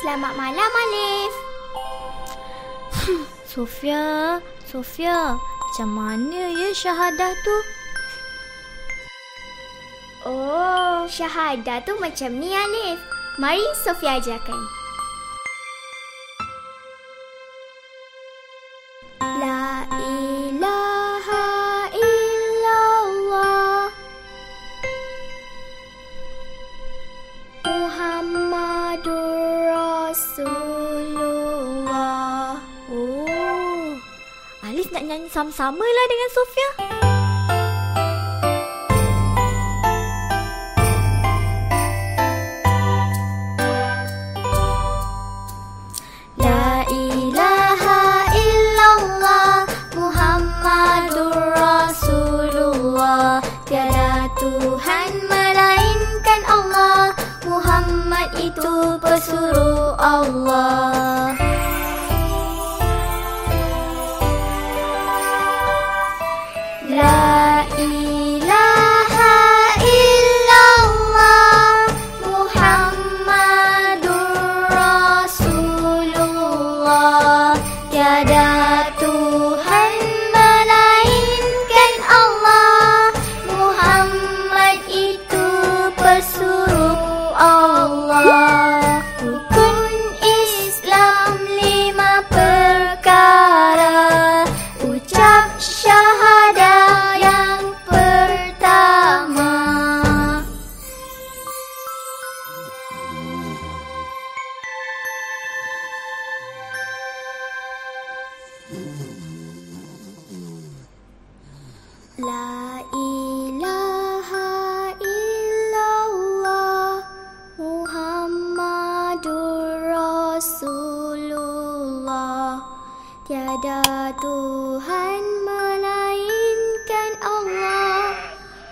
Selamat malam, Alif. Sofia, Sofia, macam mana ya syahadah tu? Oh, syahadah tu macam ni, Alif. Mari Sofia ajarkan. Rasulullah. Oh, Alif nak nyanyi sama-sama lah dengan Sofia. Tuhan Muhammad itu pesuruh Allah La ilaha illallah Muhammadur Rasulullah. Tiada Tuhan melainkan Allah.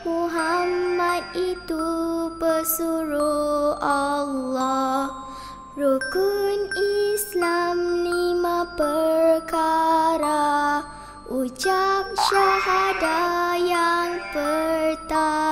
Muhammad itu pesuruh Allah. Rukun Islam lima Ucap syahadah yang pertama